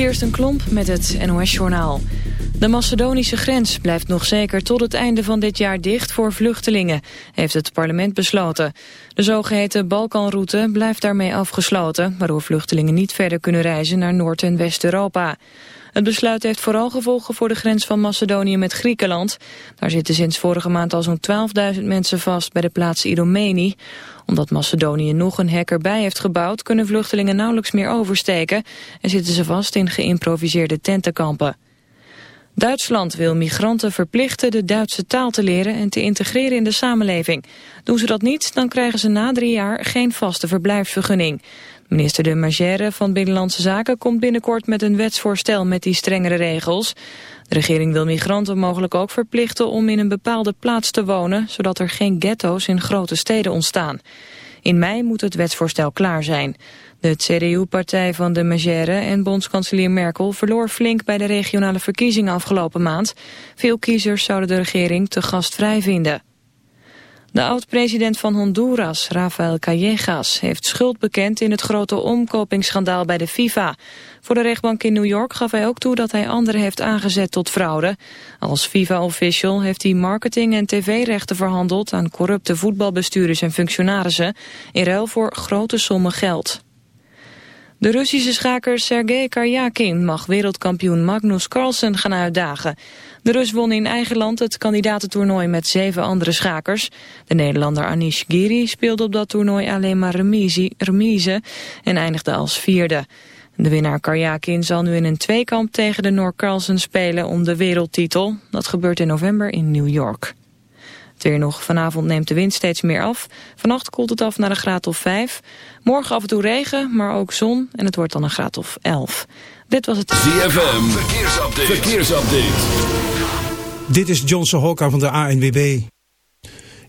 Kirsten Klomp met het NOS-journaal. De Macedonische grens blijft nog zeker tot het einde van dit jaar dicht voor vluchtelingen, heeft het parlement besloten. De zogeheten Balkanroute blijft daarmee afgesloten, waardoor vluchtelingen niet verder kunnen reizen naar Noord- en West-Europa. Het besluit heeft vooral gevolgen voor de grens van Macedonië met Griekenland. Daar zitten sinds vorige maand al zo'n 12.000 mensen vast bij de plaats Idomeni. Omdat Macedonië nog een hek erbij heeft gebouwd... kunnen vluchtelingen nauwelijks meer oversteken... en zitten ze vast in geïmproviseerde tentenkampen. Duitsland wil migranten verplichten de Duitse taal te leren en te integreren in de samenleving. Doen ze dat niet, dan krijgen ze na drie jaar geen vaste verblijfsvergunning. Minister de Magère van Binnenlandse Zaken komt binnenkort met een wetsvoorstel met die strengere regels. De regering wil migranten mogelijk ook verplichten om in een bepaalde plaats te wonen, zodat er geen ghetto's in grote steden ontstaan. In mei moet het wetsvoorstel klaar zijn. De CDU-partij van de Magère en bondskanselier Merkel verloor flink bij de regionale verkiezingen afgelopen maand. Veel kiezers zouden de regering te gastvrij vinden. De oud-president van Honduras, Rafael Callejas, heeft schuld bekend in het grote omkopingsschandaal bij de FIFA. Voor de rechtbank in New York gaf hij ook toe dat hij anderen heeft aangezet tot fraude. Als FIFA-official heeft hij marketing- en tv-rechten verhandeld aan corrupte voetbalbestuurders en functionarissen in ruil voor grote sommen geld. De Russische schaker Sergei Karjakin mag wereldkampioen Magnus Carlsen gaan uitdagen. De Rus won in eigen land het kandidatentoernooi met zeven andere schakers. De Nederlander Anish Giri speelde op dat toernooi alleen maar remise, remise en eindigde als vierde. De winnaar Karjakin zal nu in een tweekamp tegen de Noor Carlsen spelen om de wereldtitel. Dat gebeurt in november in New York. Het weer nog. Vanavond neemt de wind steeds meer af. Vannacht koelt het af naar een graad of 5. Morgen af en toe regen, maar ook zon. En het wordt dan een graad of 11. Dit was het... ZFM. Verkeersupdate. Verkeersupdate. Dit is Johnson Hokka van de ANWB.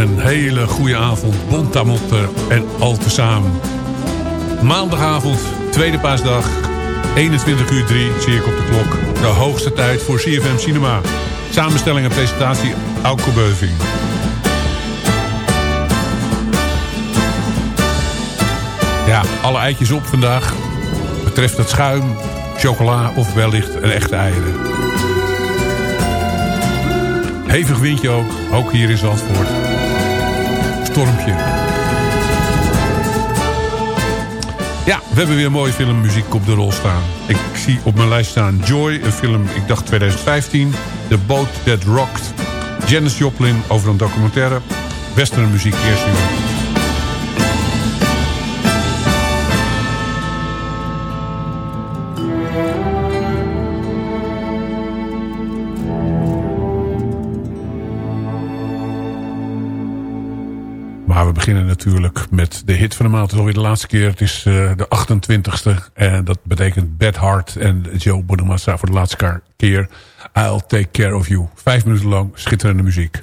Een hele goede avond. Bontamotte en al tezamen. Maandagavond, tweede paasdag. 21 uur 3 zie ik op de klok. De hoogste tijd voor CFM Cinema. Samenstelling en presentatie Auko Beuving. Ja, alle eitjes op vandaag. Betreft het schuim, chocola of wellicht een echte eieren. Hevig windje ook, ook hier in Zandvoort. Ja, we hebben weer mooie filmmuziek op de rol staan. Ik zie op mijn lijst staan Joy, een film, ik dacht 2015. The Boat That Rocked. Janis Joplin over een documentaire. Western muziek eerst uur. Beginnen natuurlijk met de hit van de maand. Het is alweer de laatste keer. Het is uh, de 28ste. En dat betekent Bad Hart en Joe Bonamassa voor de laatste keer. I'll take care of you. Vijf minuten lang schitterende muziek.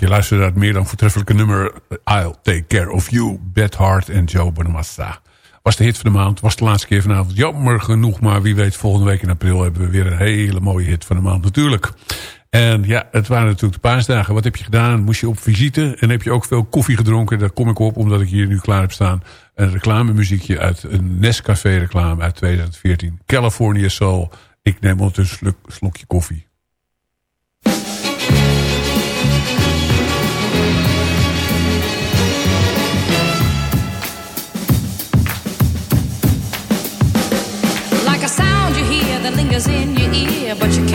Luisterde naar het meer dan voortreffelijke nummer... I'll Take Care of You, Beth Hart en Joe Bonamassa. Was de hit van de maand, was de laatste keer vanavond. Jammer genoeg, maar wie weet volgende week in april... hebben we weer een hele mooie hit van de maand natuurlijk. En ja, het waren natuurlijk de paasdagen. Wat heb je gedaan? Moest je op visite? En heb je ook veel koffie gedronken? Daar kom ik op, omdat ik hier nu klaar heb staan. Een reclamemuziekje uit een Nescafé reclame uit 2014. California Soul. Ik neem ondertussen een slokje koffie. what you can.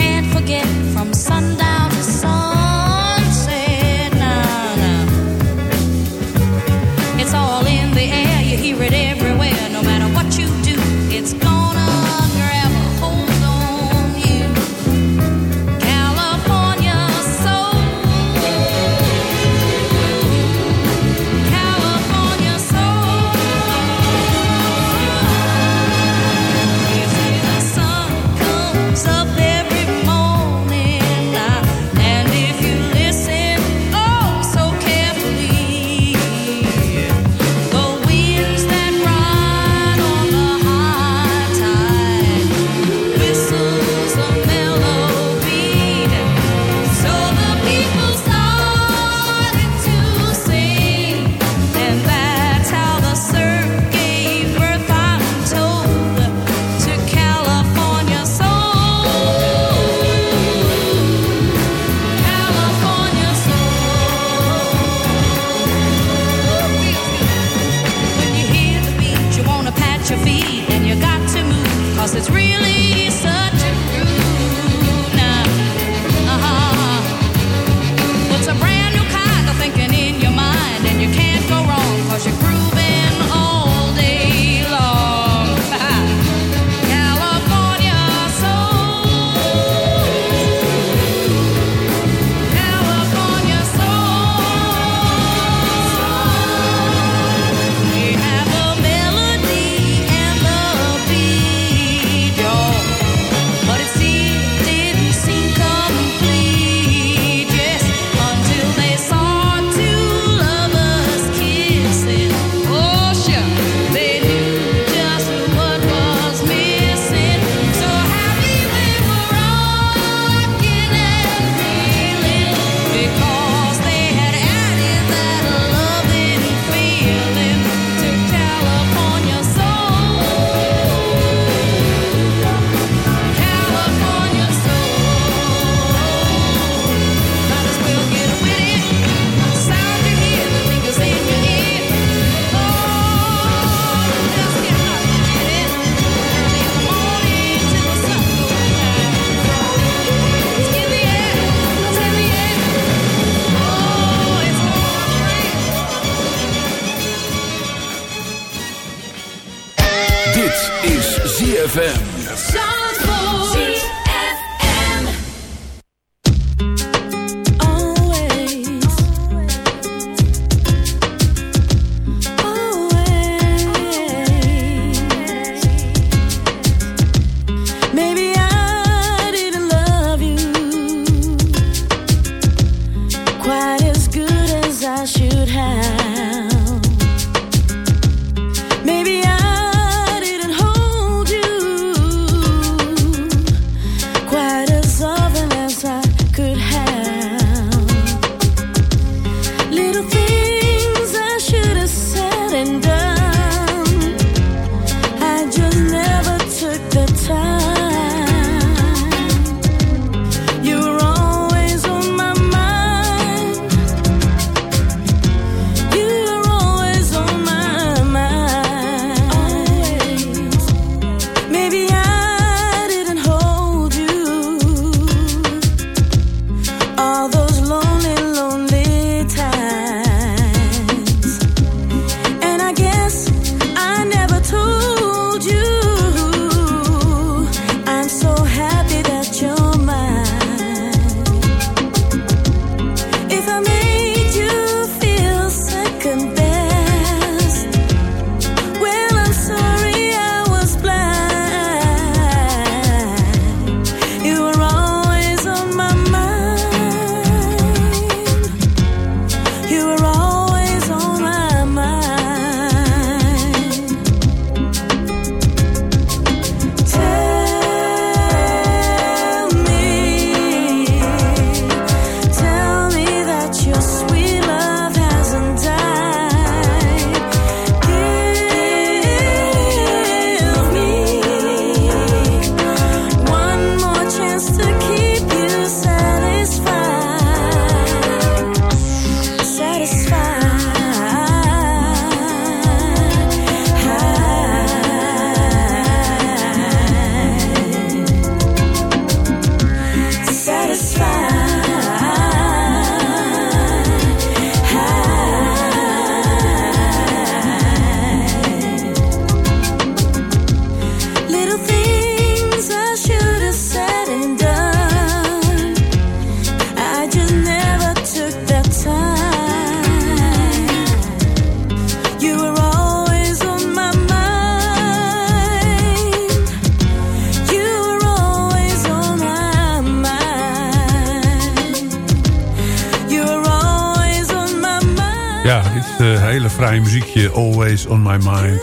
Always On My Mind.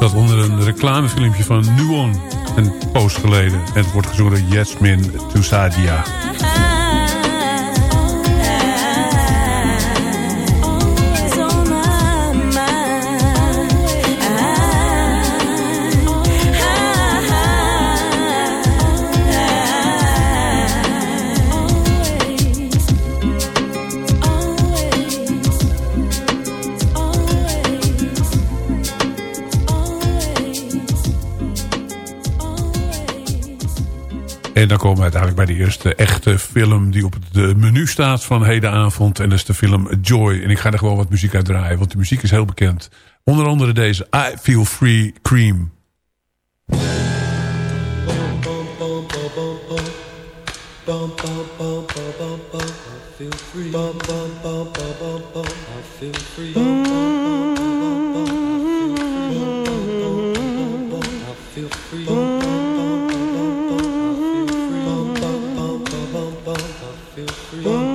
Dat onder een reclamefilmpje van Nuon een post geleden. En het wordt gezongen door Yasmin Toussadia. En dan komen we uiteindelijk bij de eerste echte film die op het menu staat van hedenavond. En dat is de film Joy. En ik ga er gewoon wat muziek uit draaien, want de muziek is heel bekend. Onder andere deze I Feel Free Cream. 음.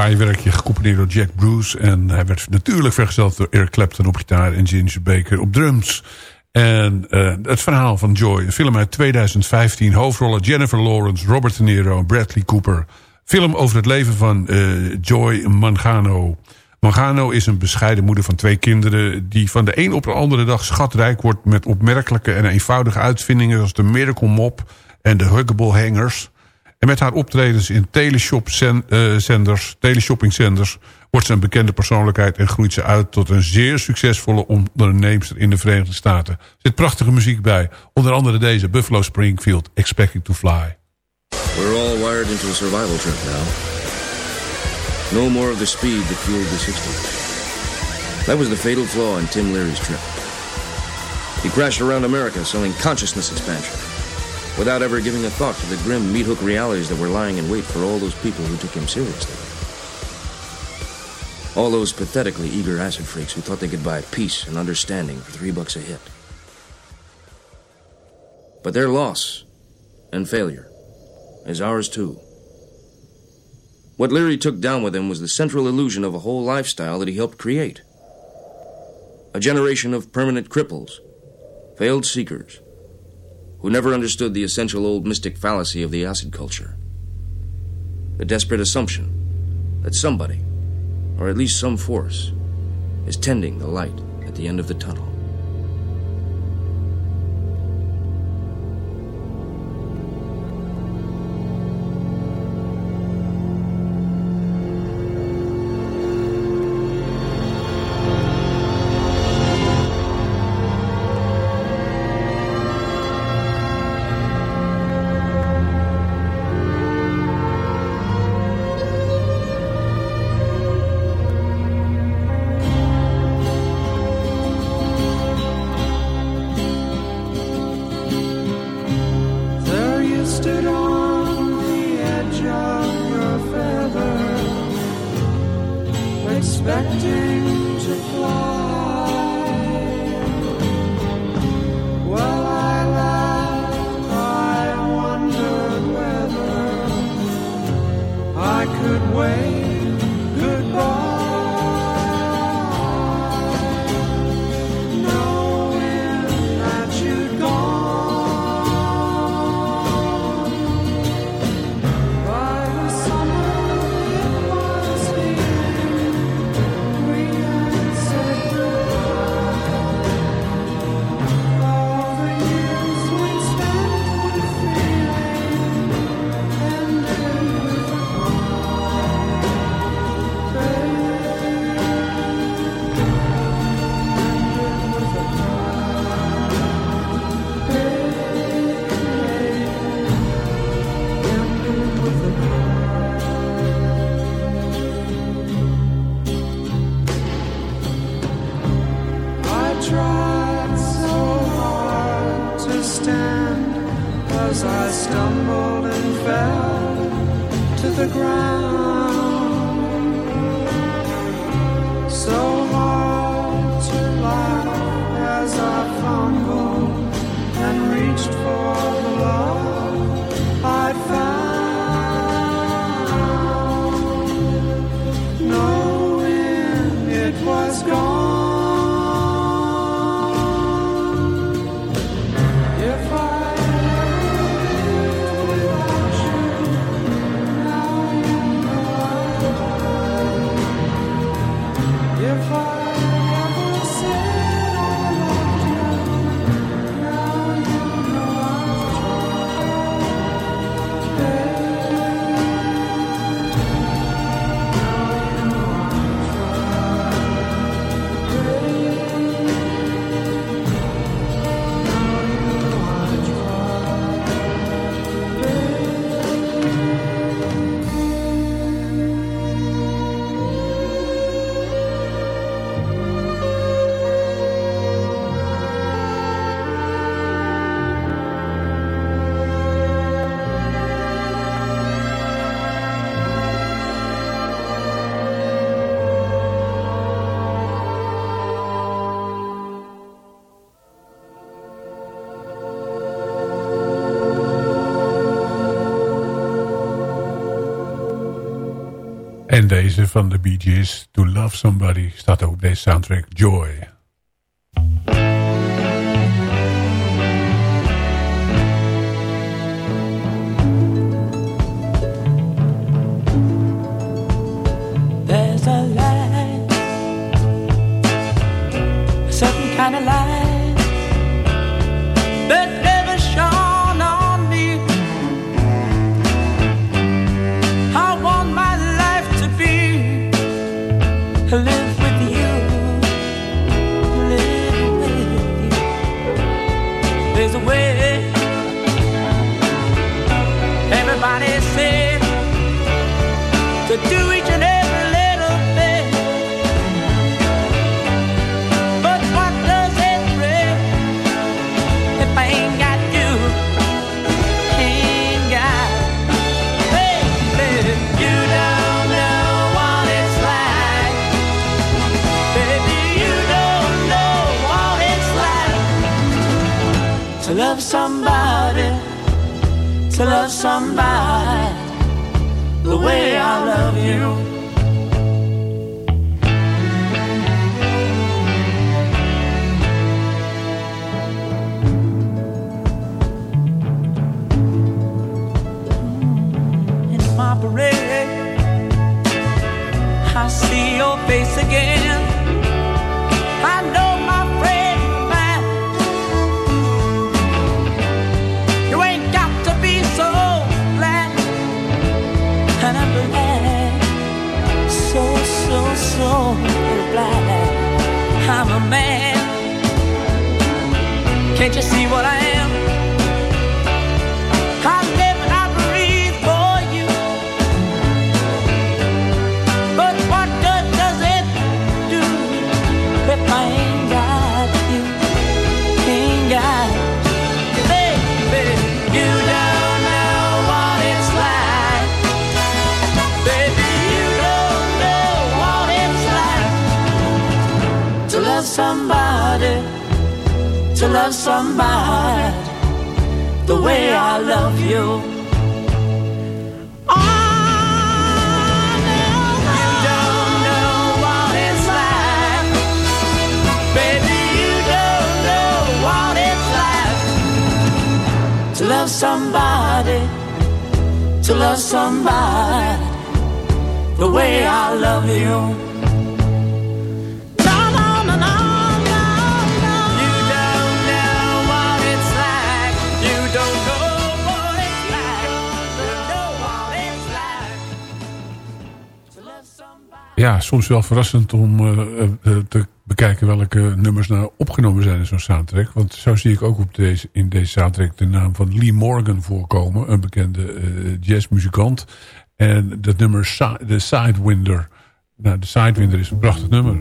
Fraaie werkje gecomponeerd door Jack Bruce. En hij werd natuurlijk vergezeld door Eric Clapton op gitaar en Ginger Baker op drums. En uh, het verhaal van Joy, een film uit 2015. Hoofdrollen Jennifer Lawrence, Robert De Niro en Bradley Cooper. Film over het leven van uh, Joy Mangano. Mangano is een bescheiden moeder van twee kinderen... die van de een op de andere dag schatrijk wordt... met opmerkelijke en eenvoudige uitvindingen... zoals de Miracle Mop en de Huggable Hangers... En met haar optredens in teleshop-zenders, uh, teleshoppingzenders... wordt ze een bekende persoonlijkheid en groeit ze uit... tot een zeer succesvolle onderneemster in de Verenigde Staten. Er zit prachtige muziek bij. Onder andere deze Buffalo Springfield, Expecting to Fly. We're all wired into a survival trip now. No more of the speed that fueled the 60s. That was the fatal flaw in Tim Leary's trip. He crashed around America selling consciousness expansion without ever giving a thought to the grim meat-hook realities that were lying in wait for all those people who took him seriously. All those pathetically eager acid freaks who thought they could buy peace and understanding for three bucks a hit. But their loss and failure is ours too. What Leary took down with him was the central illusion of a whole lifestyle that he helped create. A generation of permanent cripples, failed seekers, who never understood the essential old mystic fallacy of the acid culture. The desperate assumption that somebody, or at least some force, is tending the light at the end of the tunnel. Deze van de Gees. To Love Somebody staat ook deze soundtrack Joy. Can't you see what I am? Love somebody the way I love you. Oh, you don't know what it's like. Baby, you don't know what it's like to love somebody, to love somebody the way I love you. Ja, soms wel verrassend om eh, eh, te bekijken welke nummers nou opgenomen zijn in zo'n soundtrack. Want zo zie ik ook op deze, in deze soundtrack de naam van Lee Morgan voorkomen. Een bekende eh, jazzmuzikant. En dat nummer The Sidewinder. Nou, de Sidewinder is een prachtig nummer.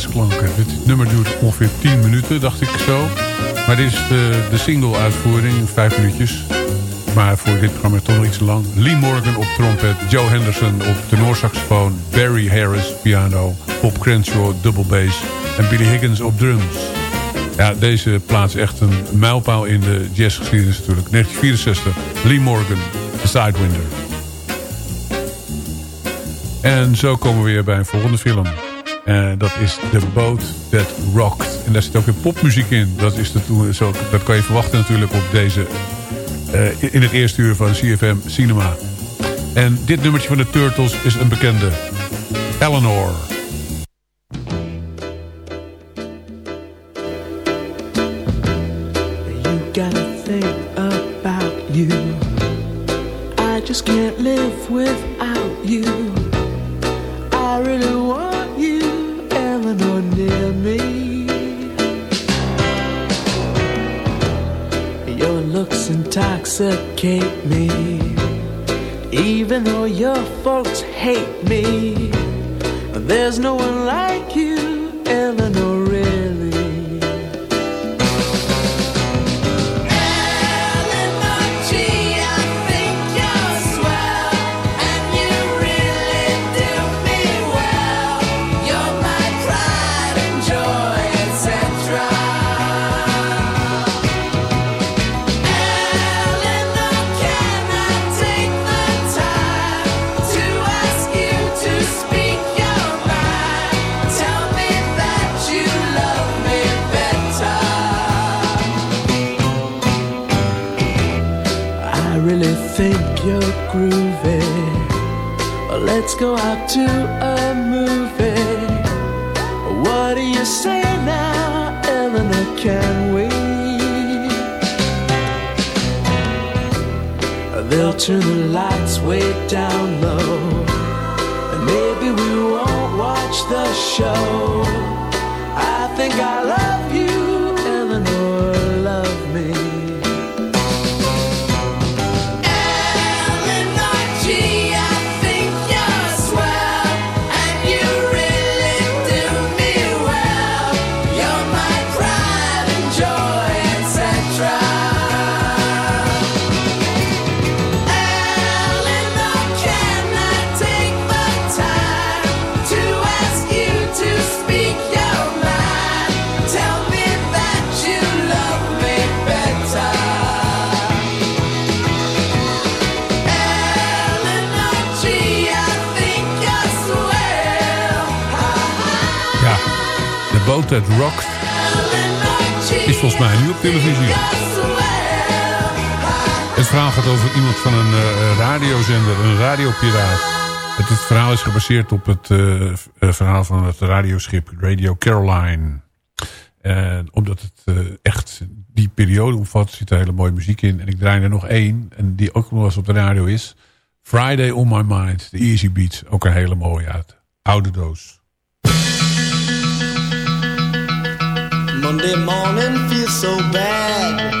Jazzklanken. Dit nummer duurt ongeveer 10 minuten, dacht ik zo. Maar dit is de, de single-uitvoering, 5 minuutjes. Maar voor dit programma toch nog iets te lang. Lee Morgan op trompet, Joe Henderson op tenorsaxofoon... Barry Harris piano, Bob Crenshaw double bass... en Billy Higgins op drums. Ja, deze plaats echt een mijlpaal in de jazzgeschiedenis natuurlijk. 1964, Lee Morgan, The Sidewinder. En zo komen we weer bij een volgende film. En dat is The Boat That Rocked. En daar zit ook weer popmuziek in. Dat, is de, zo, dat kan je verwachten natuurlijk op deze, uh, in het eerste uur van CFM Cinema. En dit nummertje van de Turtles is een bekende. Eleanor. Folks hate me. There's no one like Het verhaal is gebaseerd op het eh, eh, verhaal van het radioschip Radio Caroline. En omdat het eh, echt die periode omvat, zit er hele mooie muziek in. En ik draai er nog één, en die ook nog eens op de radio is. Friday on My Mind, de Easy Beats. Ook een hele mooie uit. Oude doos. Monday morning feels so bad.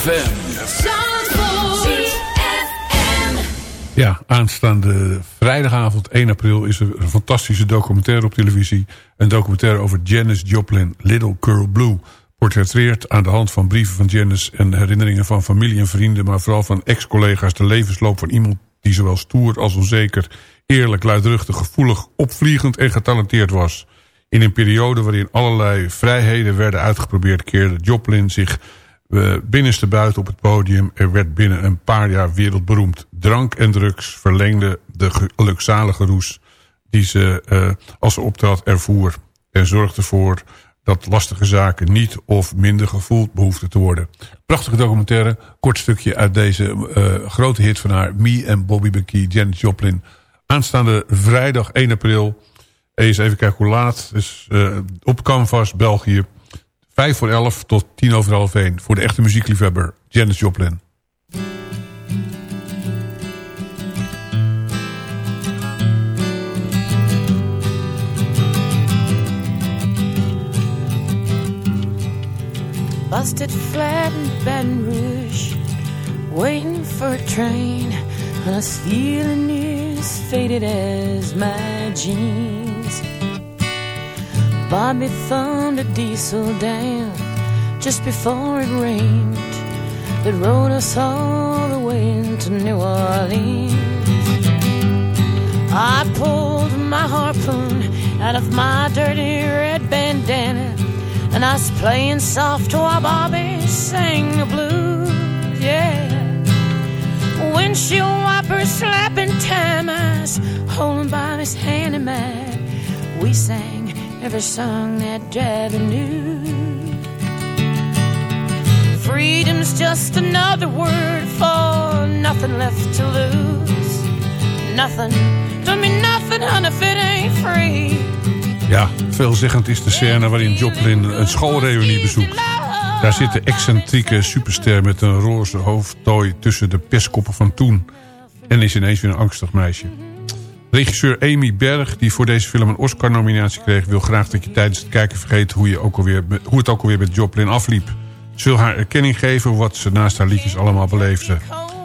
ZFM. Ja, aanstaande vrijdagavond 1 april is er een fantastische documentaire op televisie. Een documentaire over Janis Joplin, Little Girl Blue. Portretteert aan de hand van brieven van Janis en herinneringen van familie en vrienden... maar vooral van ex-collega's de levensloop van iemand die zowel stoer als onzeker... eerlijk, luidruchtig, gevoelig, opvliegend en getalenteerd was. In een periode waarin allerlei vrijheden werden uitgeprobeerd... keerde Joplin zich binnenste buiten op het podium. Er werd binnen een paar jaar wereldberoemd. Drank en drugs verlengden de gelukzalige roes die ze uh, als ze optrad ervoer. En zorgde ervoor dat lastige zaken niet of minder gevoeld behoefden te worden. Prachtige documentaire, kort stukje uit deze uh, grote hit van haar... Me en Bobby McKee, Janet Joplin. Aanstaande vrijdag 1 april. Eens even kijken hoe laat. Dus op Canvas, België. 5 voor 11 tot 10 over half 1. Voor de echte muziekliefhebber, Janis Joplin. Busted flat in Baton Rouge, waiting for a train, and I was feeling as faded as my jeans. Bobby thumbed a diesel down just before it rained. It rode us all the way into New Orleans. I pulled my harpoon out of my dirty red bandana, and I was playing soft while Bobby sang the blues. Yeah, windshield wipers slapping time, I was holding Bobby's hand in mine. We sang every song that Javi knew. Freedom's just another word for nothing left to lose. Nothing, don't mean nothing, honey, if it ain't free. Ja, veelzeggend is de scène waarin Joplin een schoolreunie bezoekt. Daar zit de excentrieke superster met een roze hoofdtooi tussen de pestkoppen van toen. En is ineens weer een angstig meisje. Regisseur Amy Berg, die voor deze film een Oscar-nominatie kreeg... wil graag dat je tijdens het kijken vergeet hoe, je ook alweer, hoe het ook alweer met Joplin afliep. Ze wil haar erkenning geven wat ze naast haar liedjes allemaal beleefde.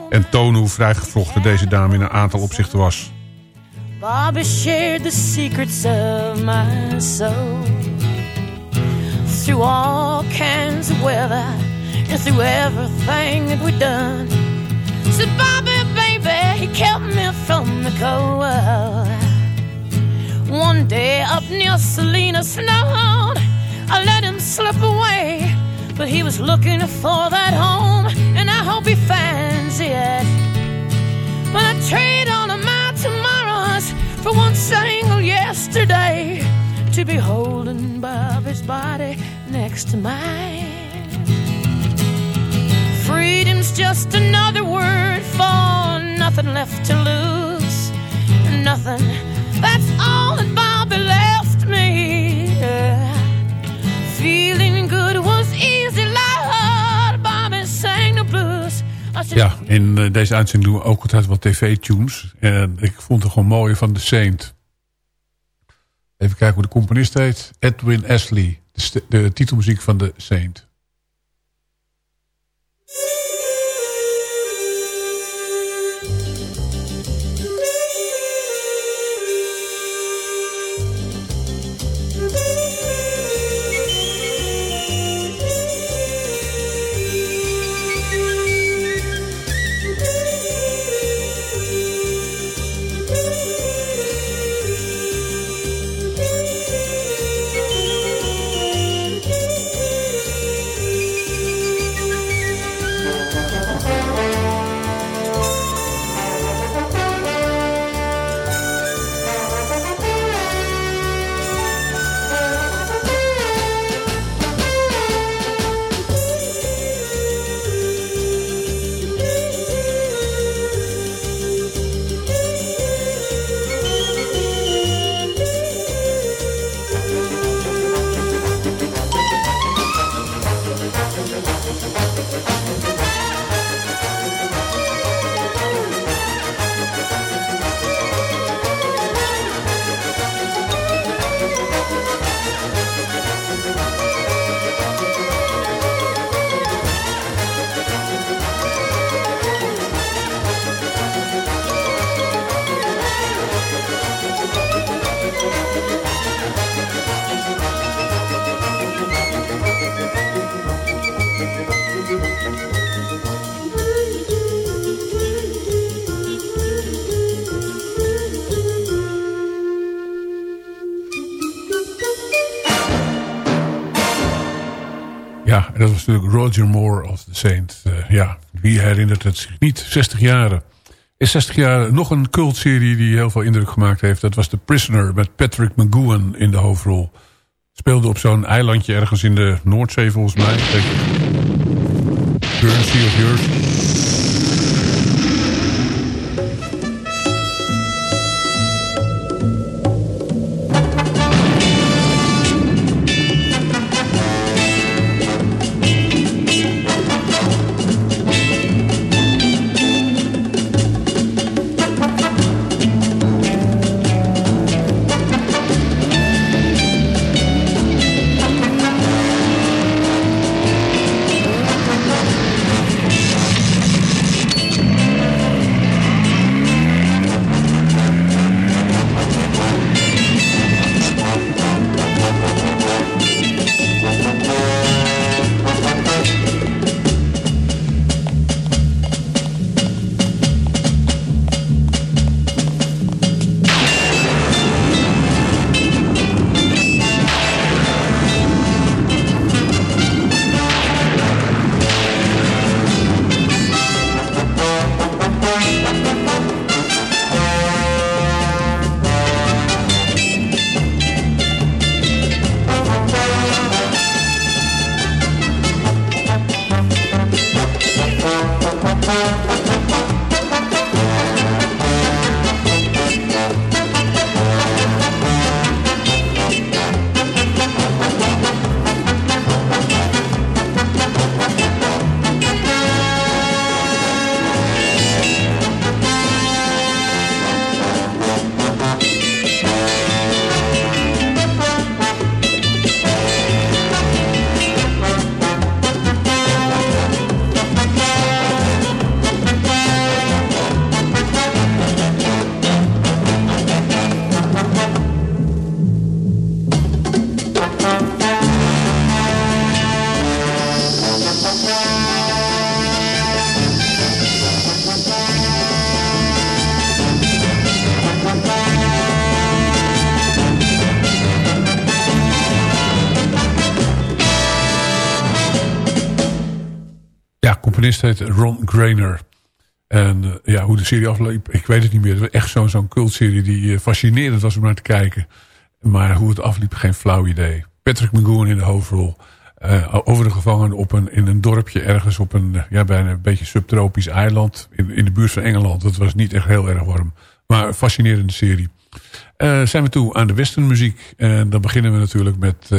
En tonen hoe vrijgevlochten deze dame in een aantal opzichten was. The secrets of my soul Through all kinds of weather And through everything that we done Said kept me from the cold. One day up near Selena Snow, I let him slip away. But he was looking for that home, and I hope he finds it. But I trade all of my tomorrows for one single yesterday to be holding Bobby's body next to mine. Freedom's just another word for nothing left to lose. Nothing. That's all that Bobby left me. Feeling good was easy, Lord. Bobby sang the blues. Ja, in uh, deze uitzending doen we ook altijd wat tv-tunes. En ik vond het gewoon mooi van The Saint. Even kijken hoe de componist heet. Edwin Ashley. De, de titelmuziek van The Saint. Dat was natuurlijk Roger Moore of the Saint. Uh, ja, wie herinnert het zich niet? 60 jaren. In 60 jaar nog een cultserie die heel veel indruk gemaakt heeft. Dat was The Prisoner met Patrick McGowan in de hoofdrol. Speelde op zo'n eilandje ergens in de Noordzee volgens mij. Guernsey of Jersey. Ron Grainer. En uh, ja, hoe de serie afliep, ik weet het niet meer. Het was echt zo'n zo'n cultserie die uh, fascinerend was om naar te kijken. Maar hoe het afliep, geen flauw idee. Patrick McGowan in de hoofdrol. Uh, over de gevangenen op een, in een dorpje ergens op een, ja, bijna een beetje subtropisch eiland. In, in de buurt van Engeland. Dat was niet echt heel erg warm. Maar een fascinerende serie. zijn we toe aan de westernmuziek. En dan beginnen we natuurlijk met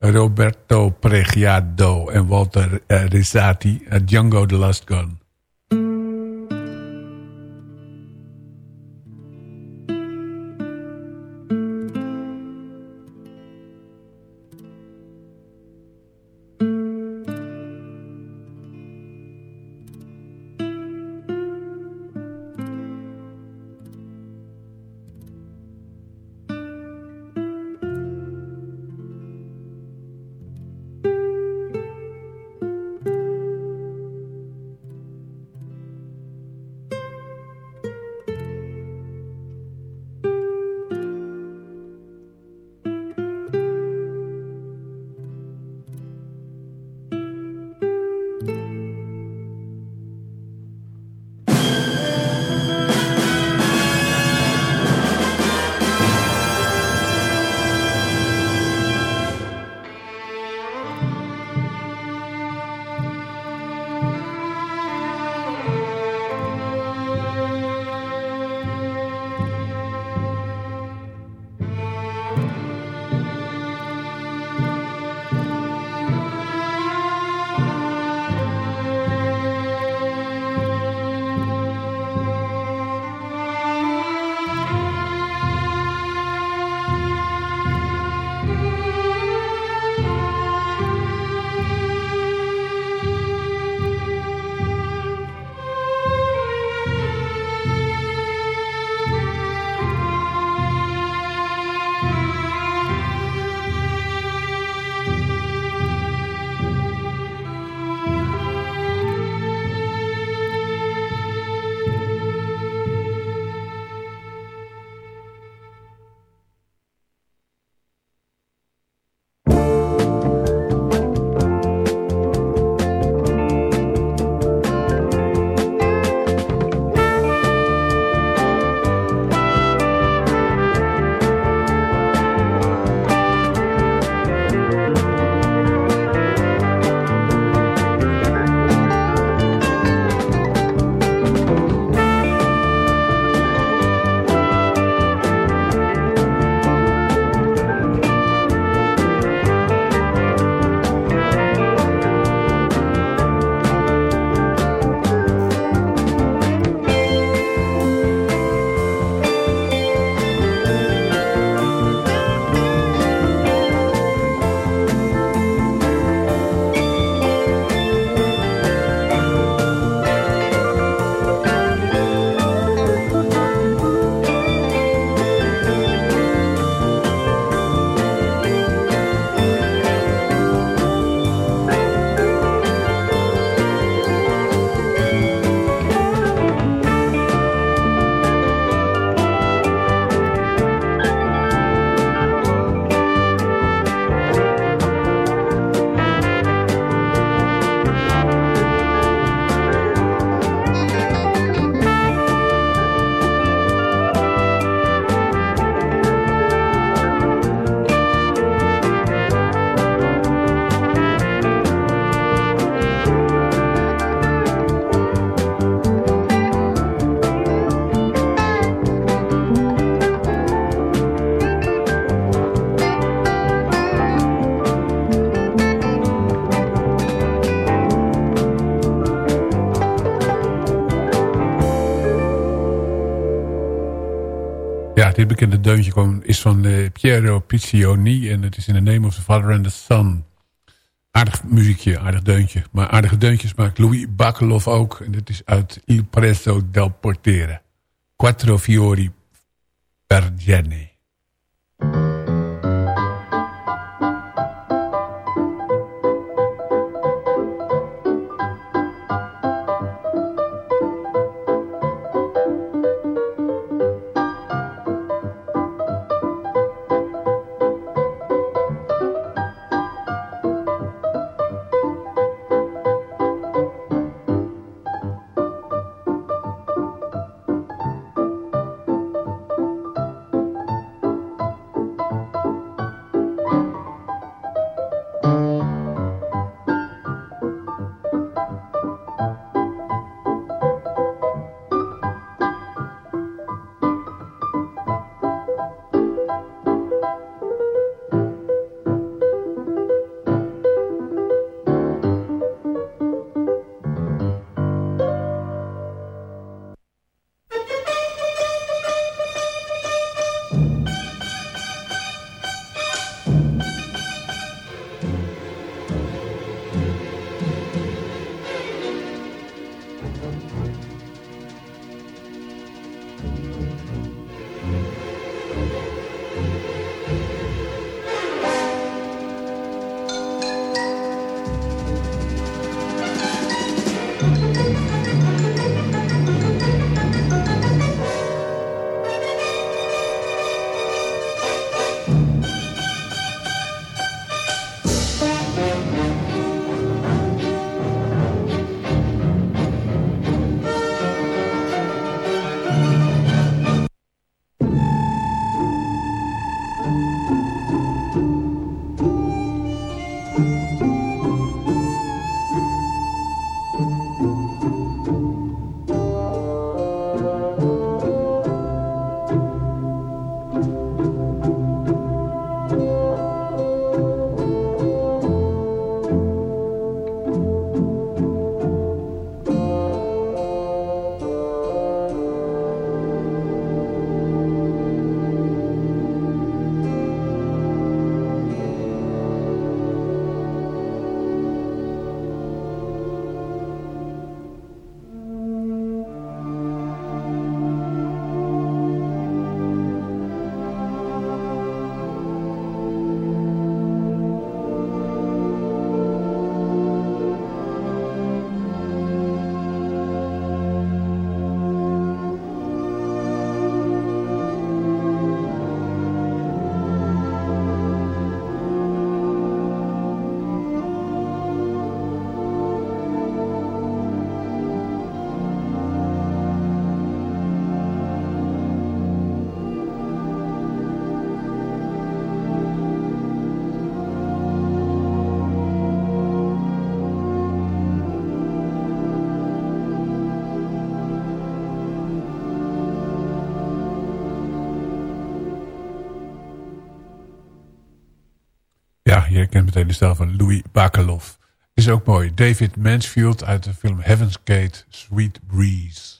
Roberto Pregiado en Walter uh, Risati, Django The Last Gun. Deuntje is van uh, Piero Piccioni. En het is in the name of the father and the son. Aardig muziekje, aardig deuntje. Maar aardige deuntjes maakt Louis Bakalov ook. En dit is uit Il Presto del Portere. Quattro fiori per gene. Je kent meteen de stijl van Louis Bakalov. Is ook mooi. David Mansfield uit de film Heaven's Gate, Sweet Breeze.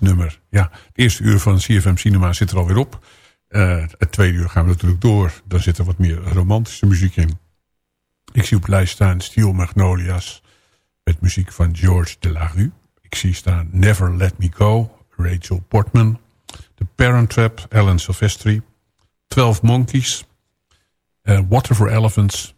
Nummer. Ja, het eerste uur van CFM Cinema zit er alweer op. Uh, het tweede uur gaan we natuurlijk door. Dan zit er wat meer romantische muziek in. Ik zie op de lijst staan Steel Magnolias met muziek van George Delarue. Ik zie staan Never Let Me Go, Rachel Portman. The Parent Trap, Alan Silvestri. Twelve Monkeys. Uh, Water for Elephants,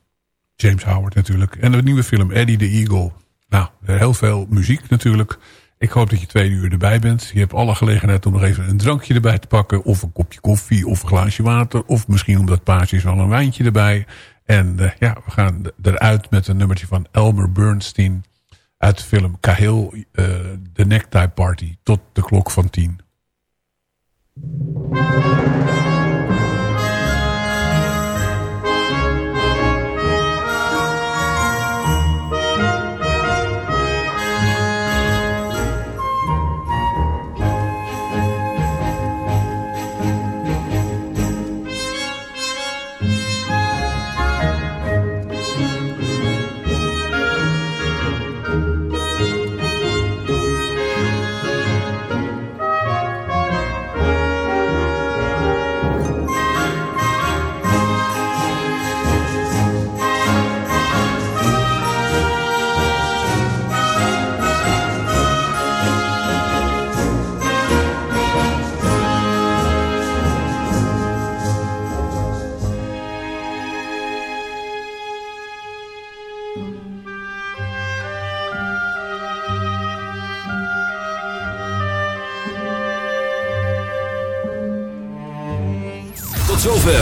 James Howard natuurlijk. En de nieuwe film Eddie the Eagle. Nou, heel veel muziek natuurlijk. Ik hoop dat je twee uur erbij bent. Je hebt alle gelegenheid om nog even een drankje erbij te pakken. Of een kopje koffie of een glaasje water. Of misschien omdat paasje is wel een wijntje erbij. En uh, ja, we gaan eruit met een nummertje van Elmer Bernstein. Uit de film Cahill, uh, The Necktie Party. Tot de klok van tien.